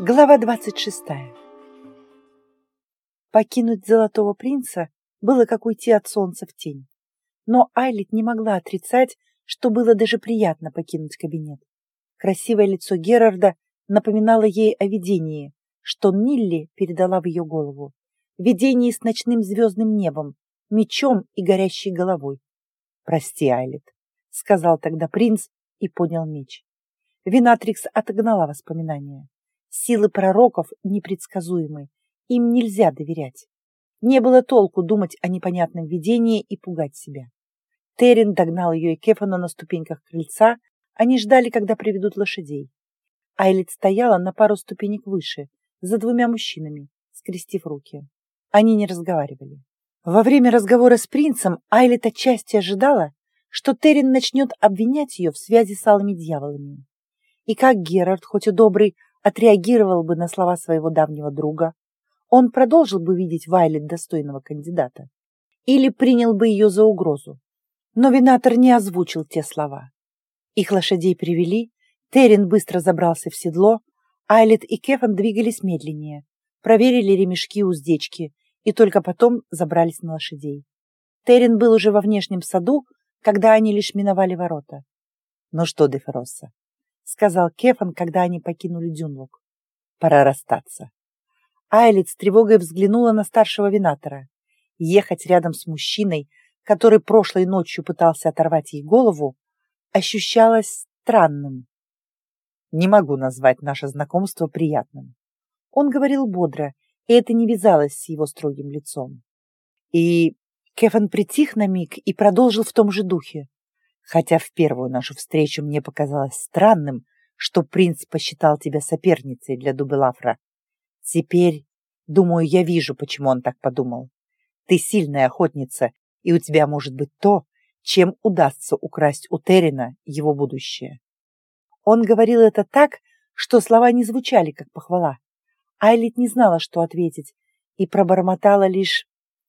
Глава 26. Покинуть Золотого Принца было как уйти от солнца в тень. Но Айлит не могла отрицать, что было даже приятно покинуть кабинет. Красивое лицо Герарда напоминало ей о видении, что Нилли передала в ее голову. Видении с ночным звездным небом, мечом и горящей головой. «Прости, Айлит», — сказал тогда принц и поднял меч. Винатрикс отогнала воспоминания. Силы пророков непредсказуемы, им нельзя доверять. Не было толку думать о непонятном видении и пугать себя. Терен догнал ее и Кефана на ступеньках крыльца, они ждали, когда приведут лошадей. Айлит стояла на пару ступенек выше, за двумя мужчинами, скрестив руки. Они не разговаривали. Во время разговора с принцем Айлит отчасти ожидала, что Терен начнет обвинять ее в связи с алыми дьяволами. И как Герард, хоть и добрый, отреагировал бы на слова своего давнего друга, он продолжил бы видеть Вайлет достойного кандидата или принял бы ее за угрозу. Но Винатор не озвучил те слова. Их лошадей привели, Терен быстро забрался в седло, Айлет и Кефан двигались медленнее, проверили ремешки уздечки и только потом забрались на лошадей. Терен был уже во внешнем саду, когда они лишь миновали ворота. «Ну что, Деферосса?» — сказал Кефан, когда они покинули Дюнлук. «Пора расстаться». Айлит с тревогой взглянула на старшего винатора. Ехать рядом с мужчиной, который прошлой ночью пытался оторвать ей голову, ощущалось странным. Не могу назвать наше знакомство приятным. Он говорил бодро, и это не вязалось с его строгим лицом. И Кефан притих на миг и продолжил в том же духе. Хотя в первую нашу встречу мне показалось странным, что принц посчитал тебя соперницей для Дубелафра. Теперь, думаю, я вижу, почему он так подумал. Ты сильная охотница, и у тебя может быть то, чем удастся украсть у Террина его будущее. Он говорил это так, что слова не звучали, как похвала. Айлит не знала, что ответить, и пробормотала лишь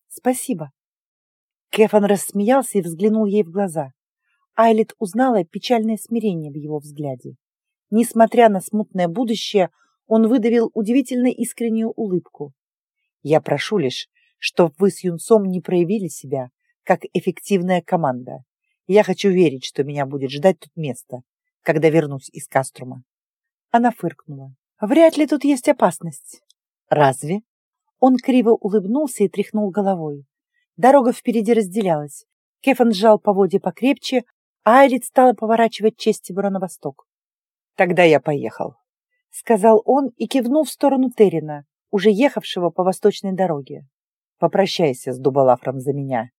«спасибо». Кефан рассмеялся и взглянул ей в глаза. Айлит узнала печальное смирение в его взгляде. Несмотря на смутное будущее, он выдавил удивительно искреннюю улыбку. «Я прошу лишь, чтобы вы с Юнцом не проявили себя, как эффективная команда. Я хочу верить, что меня будет ждать тут место, когда вернусь из Каструма. Она фыркнула. Вряд ли тут есть опасность. Разве? Он криво улыбнулся и тряхнул головой. Дорога впереди разделялась. Кефан сжал поводья покрепче, а Айлит стала поворачивать честь Тибура на восток. «Тогда я поехал», — сказал он и кивнул в сторону Террина, уже ехавшего по восточной дороге. «Попрощайся с Дубалафром за меня.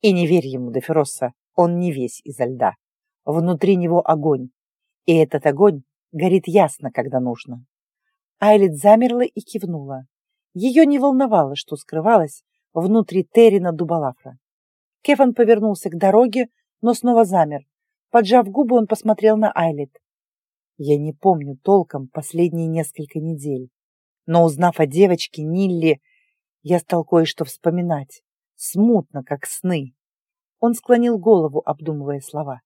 И не верь ему, Деферосса, он не весь изо льда. Внутри него огонь, и этот огонь горит ясно, когда нужно. Айлит замерла и кивнула. Ее не волновало, что скрывалось внутри Террина Дубалафра. Кефан повернулся к дороге, но снова замер. Поджав губы, он посмотрел на Айлит. Я не помню толком последние несколько недель, но, узнав о девочке Нилли, я стал кое-что вспоминать смутно, как сны. Он склонил голову, обдумывая слова.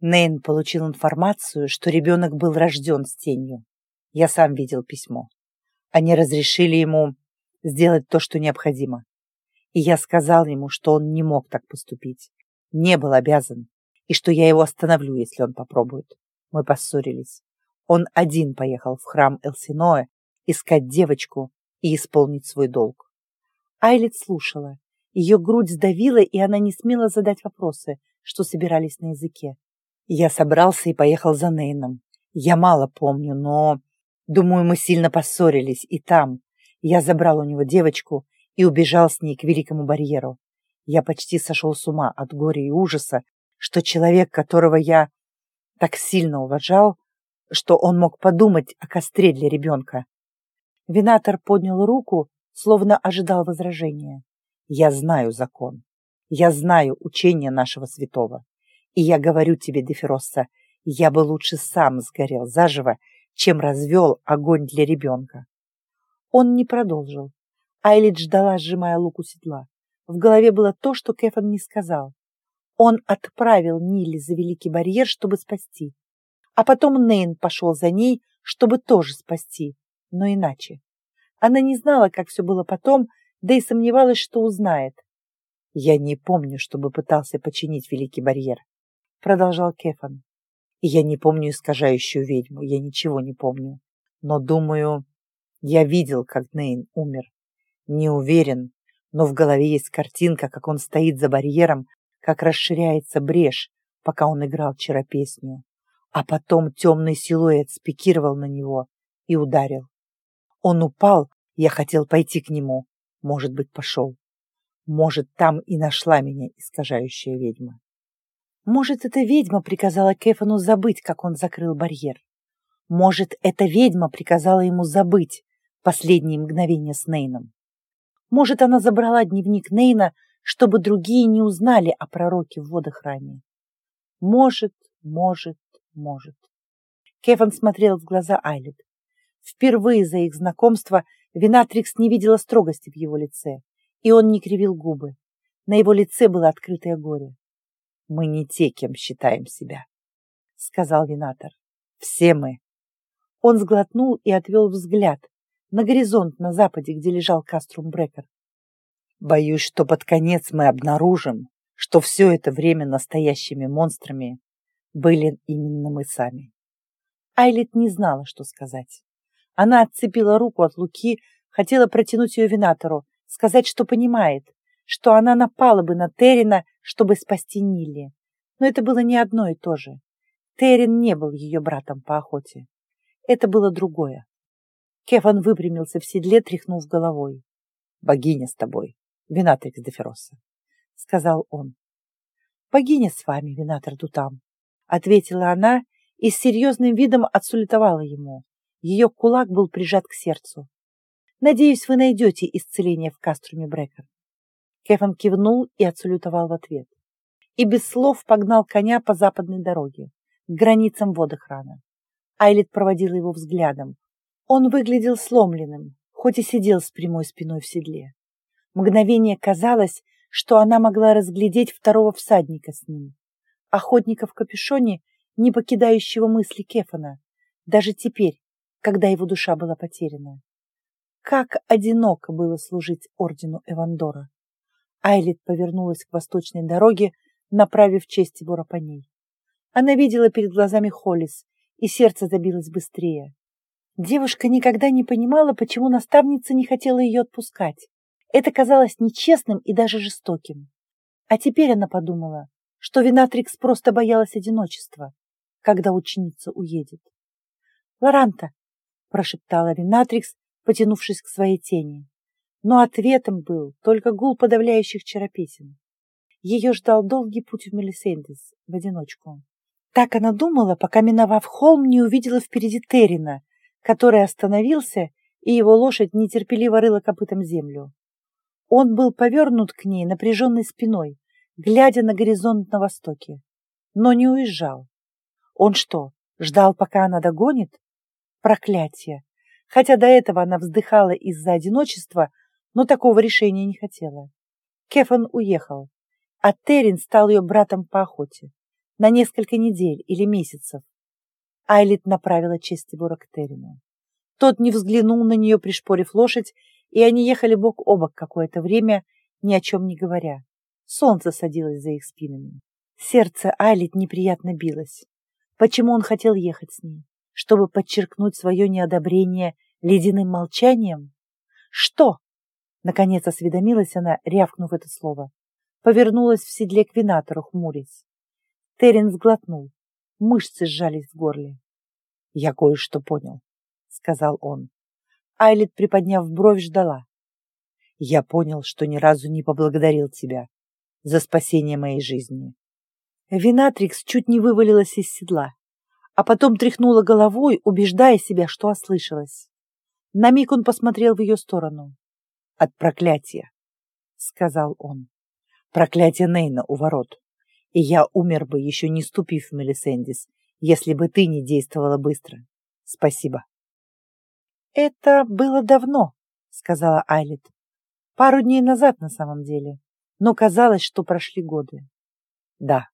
Нейн получил информацию, что ребенок был рожден с тенью. Я сам видел письмо. Они разрешили ему сделать то, что необходимо. И я сказал ему, что он не мог так поступить, не был обязан, и что я его остановлю, если он попробует. Мы поссорились. Он один поехал в храм Элсиноэ искать девочку и исполнить свой долг. Айлет слушала, ее грудь сдавила, и она не смела задать вопросы, что собирались на языке. Я собрался и поехал за Нейном. Я мало помню, но... Думаю, мы сильно поссорились, и там. Я забрал у него девочку и убежал с ней к Великому барьеру. Я почти сошел с ума от горя и ужаса, что человек, которого я так сильно уважал, что он мог подумать о костре для ребенка. Винатор поднял руку, словно ожидал возражения. Я знаю закон. Я знаю учение нашего святого. И я говорю тебе, Дефиросса, я бы лучше сам сгорел заживо, чем развел огонь для ребенка. Он не продолжил. Айлит ждала, сжимая лук у седла. В голове было то, что Кефан не сказал. Он отправил Нили за Великий барьер, чтобы спасти. А потом Нейн пошел за ней, чтобы тоже спасти. но иначе. Она не знала, как все было потом, да и сомневалась, что узнает. «Я не помню, чтобы пытался починить Великий барьер», — продолжал Кефан. «И я не помню искажающую ведьму, я ничего не помню. Но, думаю, я видел, как Нейн умер. Не уверен, но в голове есть картинка, как он стоит за барьером, как расширяется брешь, пока он играл вчера песню. А потом темный силуэт спикировал на него и ударил. Он упал, я хотел пойти к нему. Может быть, пошел. Может, там и нашла меня искажающая ведьма. Может, эта ведьма приказала Кефану забыть, как он закрыл барьер. Может, эта ведьма приказала ему забыть последние мгновения с Нейном. Может, она забрала дневник Нейна, чтобы другие не узнали о пророке в водохране. Может, может, может. Кеван смотрел в глаза Айлет. Впервые за их знакомство Винатрикс не видела строгости в его лице, и он не кривил губы. На его лице было открытое горе. «Мы не те, кем считаем себя», — сказал Винатор. «Все мы». Он сглотнул и отвел взгляд на горизонт на западе, где лежал Каструм Брекер. «Боюсь, что под конец мы обнаружим, что все это время настоящими монстрами были именно мы сами». Айлит не знала, что сказать. Она отцепила руку от Луки, хотела протянуть ее винатору, сказать, что понимает, что она напала бы на Террина, чтобы спасти Нилли. Но это было не одно и то же. Террин не был ее братом по охоте. Это было другое. Кефан выпрямился в седле, тряхнув головой. «Богиня с тобой, Винатрикс де Фероса», — сказал он. «Богиня с вами, Винатор Дутам», — ответила она и с серьезным видом отсулетовала ему. Ее кулак был прижат к сердцу. «Надеюсь, вы найдете исцеление в Каструме Брекер». Кефан кивнул и отсалютовал в ответ. И без слов погнал коня по западной дороге, к границам водохрана. Айлит проводила его взглядом. Он выглядел сломленным, хоть и сидел с прямой спиной в седле. Мгновение казалось, что она могла разглядеть второго всадника с ним. Охотника в капюшоне, не покидающего мысли Кефана, даже теперь, когда его душа была потеряна. Как одиноко было служить ордену Эвандора. Айлит повернулась к восточной дороге, направив честь Бора по ней. Она видела перед глазами Холлис, и сердце забилось быстрее. Девушка никогда не понимала, почему наставница не хотела ее отпускать. Это казалось нечестным и даже жестоким. А теперь она подумала, что Винатрикс просто боялась одиночества, когда ученица уедет. «Лоранта, прошептала Винатрикс, потянувшись к своей тени. Но ответом был только гул подавляющих чаропесен. Ее ждал долгий путь в Мелисендес в одиночку. Так она думала, пока, миновав холм, не увидела впереди Террина, который остановился, и его лошадь нетерпеливо рыла копытом землю. Он был повернут к ней напряженной спиной, глядя на горизонт на востоке, но не уезжал. Он что, ждал, пока она догонит? Проклятие! Хотя до этого она вздыхала из-за одиночества, но такого решения не хотела. Кефан уехал, а Террин стал ее братом по охоте на несколько недель или месяцев. Айлит направила Честибора к Террину. Тот не взглянул на нее, пришпорив лошадь, и они ехали бок о бок какое-то время, ни о чем не говоря. Солнце садилось за их спинами. Сердце Айлит неприятно билось. Почему он хотел ехать с ней? чтобы подчеркнуть свое неодобрение ледяным молчанием? Что? Наконец осведомилась она, рявкнув это слово. Повернулась в седле к винатору, хмурясь. Терен сглотнул. Мышцы сжались в горле. «Я кое-что понял», — сказал он. Айлет, приподняв бровь, ждала. «Я понял, что ни разу не поблагодарил тебя за спасение моей жизни». Винатрикс чуть не вывалилась из седла а потом тряхнула головой, убеждая себя, что ослышалась. На миг он посмотрел в ее сторону. «От проклятия», — сказал он. «Проклятие Нейна у ворот. И я умер бы, еще не ступив в Мелисендис, если бы ты не действовала быстро. Спасибо». «Это было давно», — сказала Айлет. «Пару дней назад на самом деле, но казалось, что прошли годы». «Да».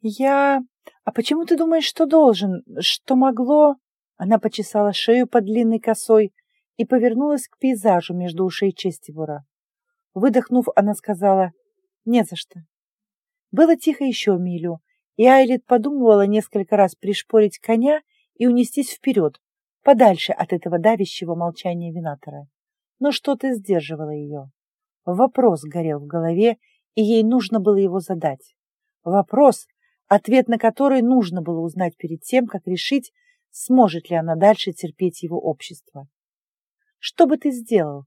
«Я...» «А почему ты думаешь, что должен? Что могло?» Она почесала шею под длинной косой и повернулась к пейзажу между ушей Честибура. Выдохнув, она сказала «Не за что». Было тихо еще милю, и Айлит подумывала несколько раз пришпорить коня и унестись вперед, подальше от этого давящего молчания винатора. Но что-то сдерживало ее. Вопрос горел в голове, и ей нужно было его задать. Вопрос, ответ на который нужно было узнать перед тем, как решить, сможет ли она дальше терпеть его общество. Что бы ты сделал?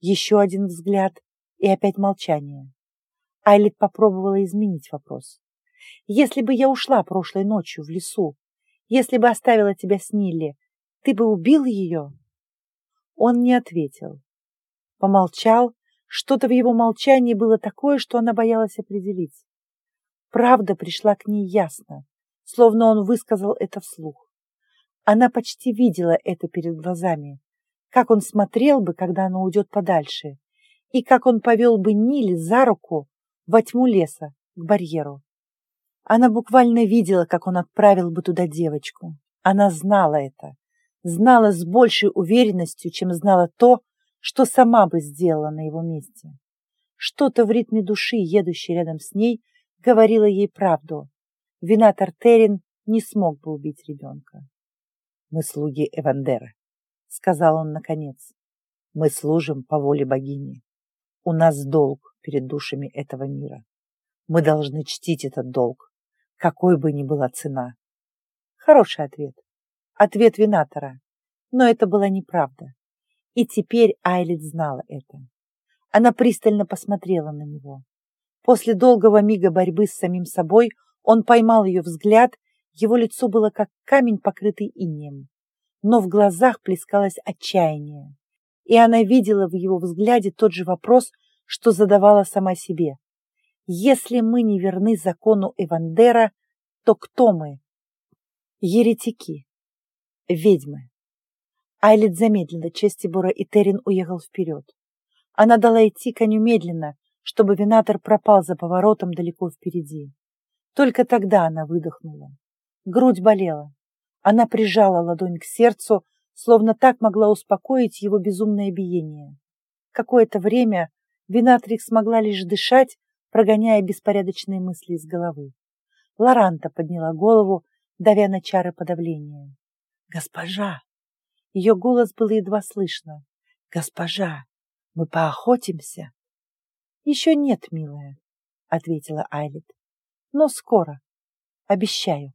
Еще один взгляд и опять молчание. Айлит попробовала изменить вопрос. Если бы я ушла прошлой ночью в лесу, если бы оставила тебя с Нилли, ты бы убил ее? Он не ответил. Помолчал, что-то в его молчании было такое, что она боялась определить. Правда пришла к ней ясно, словно он высказал это вслух. Она почти видела это перед глазами, как он смотрел бы, когда она уйдет подальше, и как он повел бы Нили за руку во тьму леса, к барьеру. Она буквально видела, как он отправил бы туда девочку. Она знала это, знала с большей уверенностью, чем знала то, что сама бы сделала на его месте. Что-то в ритме души, едущей рядом с ней, говорила ей правду. Винатор Терин не смог бы убить ребенка. «Мы слуги Эвандера», — сказал он наконец. «Мы служим по воле богини. У нас долг перед душами этого мира. Мы должны чтить этот долг, какой бы ни была цена». Хороший ответ. Ответ Винатора. Но это была неправда. И теперь Айлит знала это. Она пристально посмотрела на него. После долгого мига борьбы с самим собой он поймал ее взгляд, его лицо было как камень, покрытый инеем. Но в глазах плескалось отчаяние. И она видела в его взгляде тот же вопрос, что задавала сама себе. Если мы не верны закону Эвандера, то кто мы? Еретики. Ведьмы. Айлит замедлила Честибора, и Терин уехал вперед. Она дала идти коню медленно, чтобы винатор пропал за поворотом далеко впереди. Только тогда она выдохнула. Грудь болела. Она прижала ладонь к сердцу, словно так могла успокоить его безумное биение. Какое-то время Винатрикс смогла лишь дышать, прогоняя беспорядочные мысли из головы. Лоранта подняла голову, давя на чары подавления. «Госпожа!» Ее голос был едва слышно. «Госпожа, мы поохотимся?» «Еще нет, милая», — ответила Айлет. «Но скоро. Обещаю».